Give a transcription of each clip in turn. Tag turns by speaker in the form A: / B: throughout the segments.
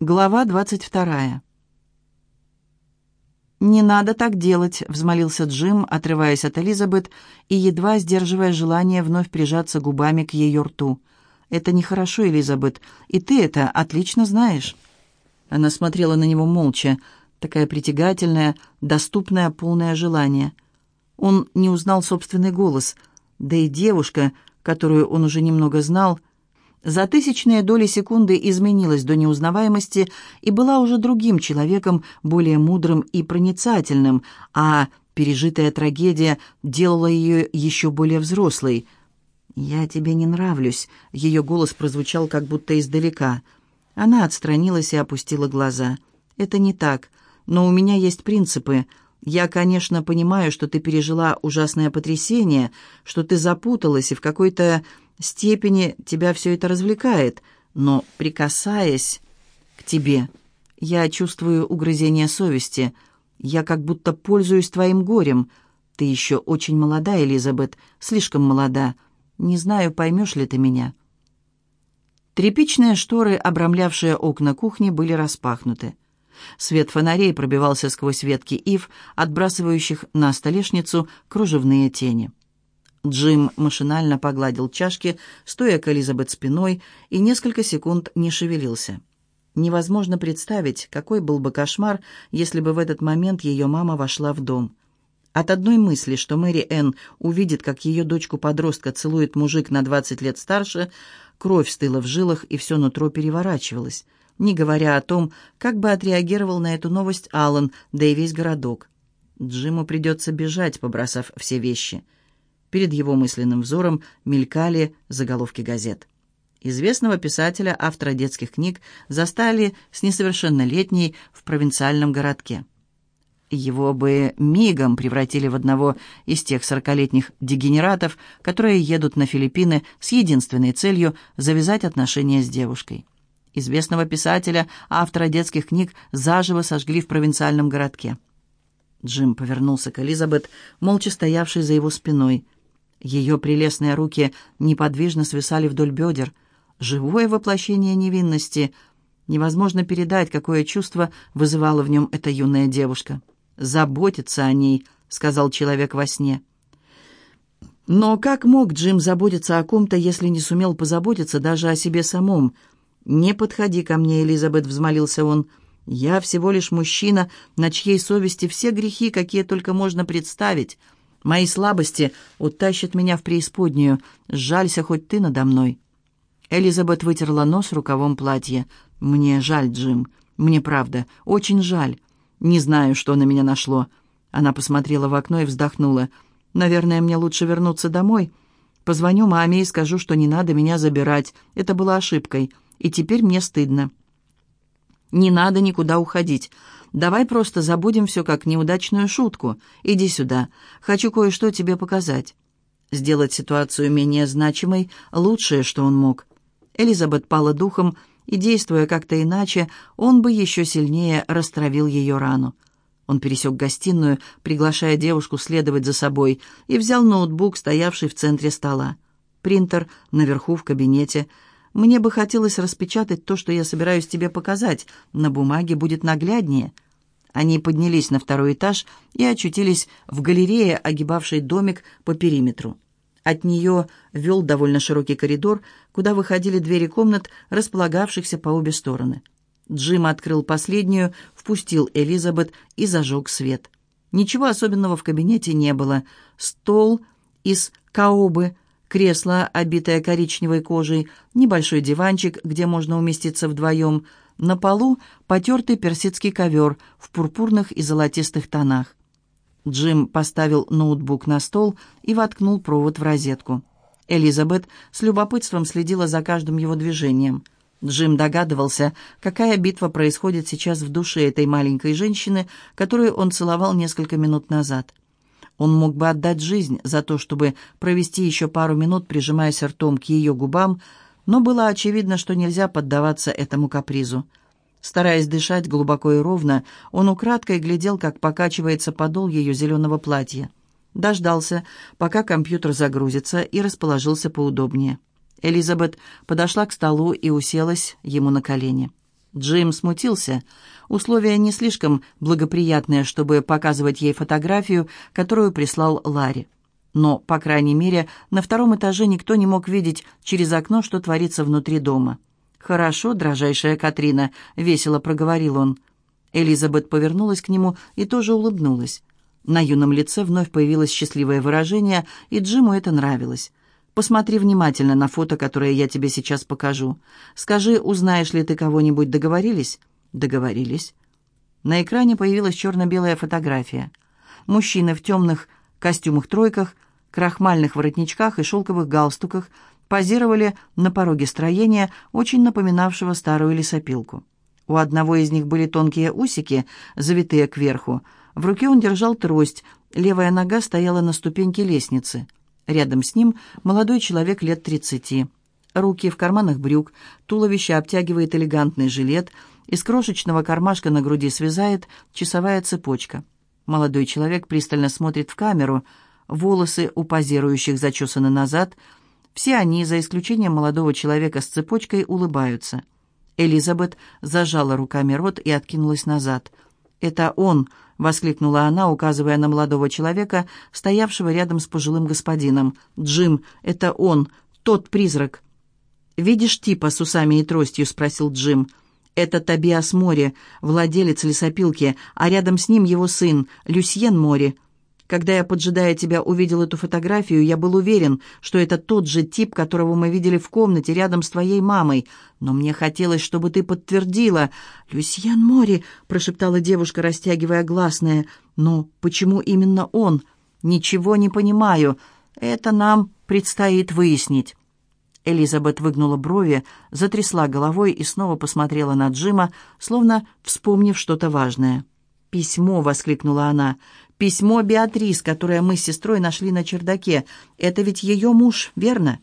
A: Глава двадцать вторая. «Не надо так делать», — взмолился Джим, отрываясь от Элизабет и едва сдерживая желание вновь прижаться губами к ее рту. «Это нехорошо, Элизабет, и ты это отлично знаешь». Она смотрела на него молча, такая притягательная, доступная, полное желание. Он не узнал собственный голос, да и девушка, которую он уже немного знал, за тысячные доли секунды изменилась до неузнаваемости и была уже другим человеком, более мудрым и проницательным, а пережитая трагедия делала ее еще более взрослой. «Я тебе не нравлюсь», — ее голос прозвучал как будто издалека. Она отстранилась и опустила глаза. «Это не так, но у меня есть принципы. Я, конечно, понимаю, что ты пережила ужасное потрясение, что ты запуталась и в какой-то степени тебя все это развлекает, но, прикасаясь к тебе, я чувствую угрызение совести. Я как будто пользуюсь твоим горем. Ты еще очень молода, Элизабет, слишком молода. Не знаю, поймешь ли ты меня». Тряпичные шторы, обрамлявшие окна кухни, были распахнуты. Свет фонарей пробивался сквозь ветки ив, отбрасывающих на столешницу кружевные тени. Джим машинально погладил чашки, стоя к Элизабет спиной, и несколько секунд не шевелился. Невозможно представить, какой был бы кошмар, если бы в этот момент ее мама вошла в дом. От одной мысли, что Мэри Энн увидит, как ее дочку-подростка целует мужик на 20 лет старше, кровь стыла в жилах, и все нутро переворачивалось, не говоря о том, как бы отреагировал на эту новость Аллан, да и весь городок. Джиму придется бежать, побросав все вещи – Перед его мысленным взором мелькали заголовки газет. Известного писателя, автора детских книг, застали с несовершеннолетней в провинциальном городке. Его бы мигом превратили в одного из тех сорокалетних дегенератов, которые едут на Филиппины с единственной целью завязать отношения с девушкой. Известного писателя, автора детских книг, заживо сожгли в провинциальном городке. Джим повернулся к Элизабет, молча стоявшей за его спиной – ее прелестные руки неподвижно свисали вдоль бедер. Живое воплощение невинности. Невозможно передать, какое чувство вызывала в нем эта юная девушка. «Заботиться о ней», — сказал человек во сне. Но как мог Джим заботиться о ком-то, если не сумел позаботиться даже о себе самом? «Не подходи ко мне, Элизабет», — взмолился он. «Я всего лишь мужчина, на чьей совести все грехи, какие только можно представить». Мои слабости утащат меня в преисподнюю. Жалься хоть ты надо мной». Элизабет вытерла нос рукавом платья. «Мне жаль, Джим. Мне правда. Очень жаль. Не знаю, что на меня нашло». Она посмотрела в окно и вздохнула. «Наверное, мне лучше вернуться домой. Позвоню маме и скажу, что не надо меня забирать. Это было ошибкой. И теперь мне стыдно». «Не надо никуда уходить. Давай просто забудем все как неудачную шутку. Иди сюда. Хочу кое-что тебе показать». Сделать ситуацию менее значимой – лучшее, что он мог. Элизабет пала духом, и, действуя как-то иначе, он бы еще сильнее растравил ее рану. Он пересек гостиную, приглашая девушку следовать за собой, и взял ноутбук, стоявший в центре стола. Принтер наверху в кабинете – мне бы хотелось распечатать то, что я собираюсь тебе показать. На бумаге будет нагляднее». Они поднялись на второй этаж и очутились в галерее, огибавшей домик по периметру. От нее вел довольно широкий коридор, куда выходили двери комнат, располагавшихся по обе стороны. Джим открыл последнюю, впустил Элизабет и зажег свет. Ничего особенного в кабинете не было. Стол из каобы – кресло, обитое коричневой кожей, небольшой диванчик, где можно уместиться вдвоем, на полу потертый персидский ковер в пурпурных и золотистых тонах. Джим поставил ноутбук на стол и воткнул провод в розетку. Элизабет с любопытством следила за каждым его движением. Джим догадывался, какая битва происходит сейчас в душе этой маленькой женщины, которую он целовал несколько минут назад. Он мог бы отдать жизнь за то, чтобы провести еще пару минут, прижимаясь ртом к ее губам, но было очевидно, что нельзя поддаваться этому капризу. Стараясь дышать глубоко и ровно, он украдкой глядел, как покачивается подол ее зеленого платья. Дождался, пока компьютер загрузится, и расположился поудобнее. Элизабет подошла к столу и уселась ему на колени. Джим смутился. Условия не слишком благоприятные, чтобы показывать ей фотографию, которую прислал Ларри. Но, по крайней мере, на втором этаже никто не мог видеть через окно, что творится внутри дома. «Хорошо, дрожайшая Катрина», — весело проговорил он. Элизабет повернулась к нему и тоже улыбнулась. На юном лице вновь появилось счастливое выражение, и Джиму это нравилось. «Посмотри внимательно на фото, которое я тебе сейчас покажу. Скажи, узнаешь ли ты кого-нибудь, договорились?» «Договорились». На экране появилась черно-белая фотография. Мужчины в темных костюмах-тройках, крахмальных воротничках и шелковых галстуках позировали на пороге строения, очень напоминавшего старую лесопилку. У одного из них были тонкие усики, завитые кверху. В руке он держал трость, левая нога стояла на ступеньке лестницы. Рядом с ним молодой человек лет тридцати. Руки в карманах брюк, туловище обтягивает элегантный жилет, из крошечного кармашка на груди связает часовая цепочка. Молодой человек пристально смотрит в камеру, волосы у позирующих зачесаны назад. Все они, за исключением молодого человека с цепочкой, улыбаются. Элизабет зажала руками рот и откинулась назад. «Это он!» — воскликнула она, указывая на молодого человека, стоявшего рядом с пожилым господином. «Джим, это он, тот призрак!» «Видишь типа с усами и тростью?» — спросил Джим. «Это Тобиас Мори, владелец лесопилки, а рядом с ним его сын, Люсьен Мори. Когда я, поджидая тебя, увидел эту фотографию, я был уверен, что это тот же тип, которого мы видели в комнате рядом с твоей мамой. Но мне хотелось, чтобы ты подтвердила. «Люсьян Мори», — прошептала девушка, растягивая гласное. «Но почему именно он? Ничего не понимаю. Это нам предстоит выяснить». Элизабет выгнула брови, затрясла головой и снова посмотрела на Джима, словно вспомнив что-то важное. «Письмо!» — воскликнула она. Письмо Беатрис, которое мы с сестрой нашли на чердаке. Это ведь ее муж, верно?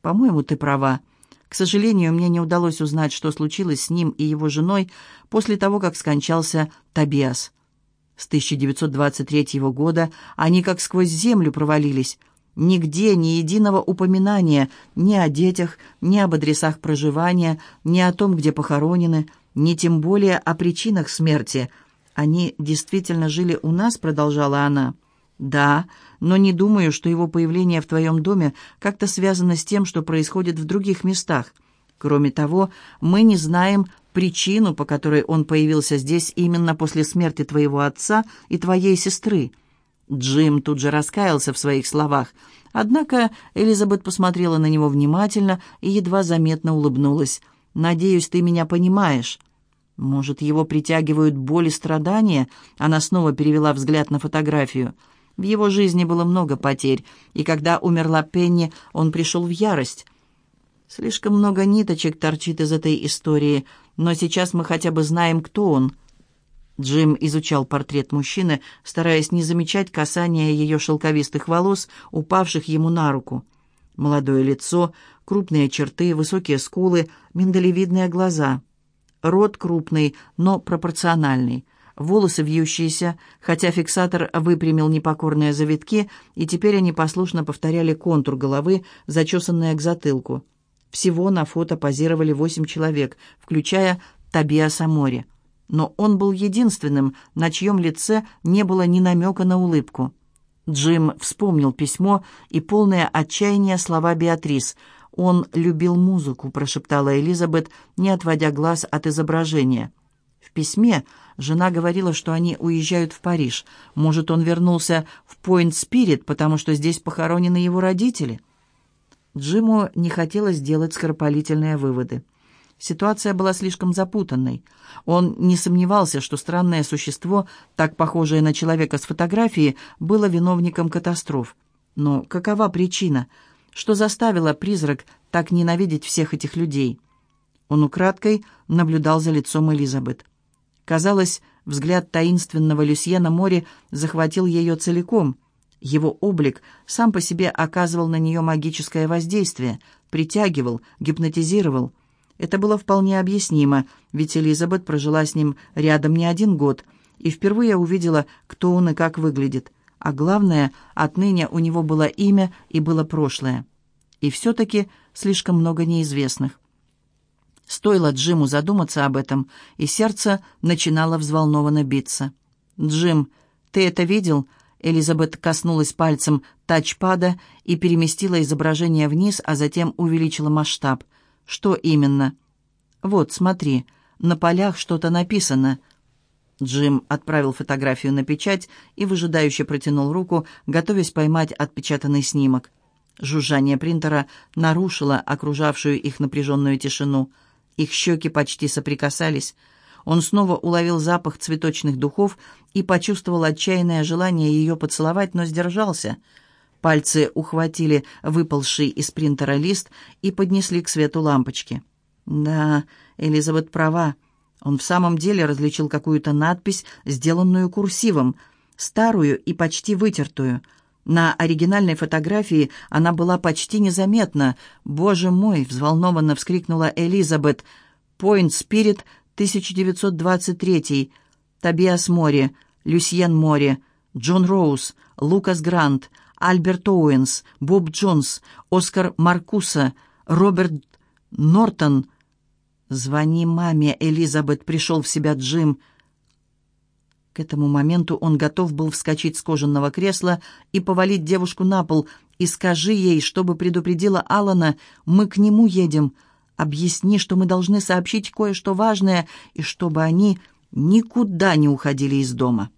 A: По-моему, ты права. К сожалению, мне не удалось узнать, что случилось с ним и его женой после того, как скончался Табиас. С 1923 года они как сквозь землю провалились. Нигде ни единого упоминания ни о детях, ни об адресах проживания, ни о том, где похоронены, ни тем более о причинах смерти – «Они действительно жили у нас?» — продолжала она. «Да, но не думаю, что его появление в твоем доме как-то связано с тем, что происходит в других местах. Кроме того, мы не знаем причину, по которой он появился здесь именно после смерти твоего отца и твоей сестры». Джим тут же раскаялся в своих словах. Однако Элизабет посмотрела на него внимательно и едва заметно улыбнулась. «Надеюсь, ты меня понимаешь». Может, его притягивают боль и страдания? Она снова перевела взгляд на фотографию. В его жизни было много потерь, и когда умерла Пенни, он пришел в ярость. Слишком много ниточек торчит из этой истории, но сейчас мы хотя бы знаем, кто он. Джим изучал портрет мужчины, стараясь не замечать касания ее шелковистых волос, упавших ему на руку. Молодое лицо, крупные черты, высокие скулы, миндалевидные глаза — Рот крупный, но пропорциональный. Волосы вьющиеся, хотя фиксатор выпрямил непокорные завитки, и теперь они послушно повторяли контур головы, зачесанная к затылку. Всего на фото позировали восемь человек, включая Табиаса Мори. Но он был единственным, на чьем лице не было ни намека на улыбку. Джим вспомнил письмо и полное отчаяние слова Беатрис – «Он любил музыку», — прошептала Элизабет, не отводя глаз от изображения. В письме жена говорила, что они уезжают в Париж. Может, он вернулся в Пойнт-Спирит, потому что здесь похоронены его родители? Джиму не хотелось делать скоропалительные выводы. Ситуация была слишком запутанной. Он не сомневался, что странное существо, так похожее на человека с фотографии, было виновником катастроф. Но какова причина? Что заставило призрак так ненавидеть всех этих людей. Он украдкой наблюдал за лицом Элизабет. Казалось, взгляд таинственного Люсьена Мори захватил ее целиком. Его облик сам по себе оказывал на нее магическое воздействие, притягивал, гипнотизировал. Это было вполне объяснимо, ведь Элизабет прожила с ним рядом не один год и впервые увидела, кто он и как выглядит. А главное, отныне у него было имя и было прошлое. И все-таки слишком много неизвестных. Стоило Джиму задуматься об этом, и сердце начинало взволнованно биться. «Джим, ты это видел?» Элизабет коснулась пальцем тачпада и переместила изображение вниз, а затем увеличила масштаб. «Что именно?» «Вот, смотри, на полях что-то написано». Джим отправил фотографию на печать и выжидающе протянул руку, готовясь поймать отпечатанный снимок. Жужжание принтера нарушило окружавшую их напряженную тишину. Их щеки почти соприкасались. Он снова уловил запах цветочных духов и почувствовал отчаянное желание ее поцеловать, но сдержался. Пальцы ухватили выпалший из принтера лист и поднесли к свету лампочки. Да, Элизабет права. Он в самом деле различил какую-то надпись, сделанную курсивом, старую и почти вытертую — на оригинальной фотографии она была почти незаметна. «Боже мой!» — взволнованно вскрикнула Элизабет. «Пойнт Спирит, 1923. Тобиас Мори, Люсьен Мори, Джон Роуз, Лукас Грант, Альберт Оуэнс, Боб Джонс, Оскар Маркуса, Роберт Нортон». «Звони маме, Элизабет!» — пришел в себя Джим. К этому моменту он готов был вскочить с кожаного кресла и повалить девушку на пол. «И скажи ей, чтобы предупредила Алана, мы к нему едем. Объясни, что мы должны сообщить кое-что важное, и чтобы они никуда не уходили из дома».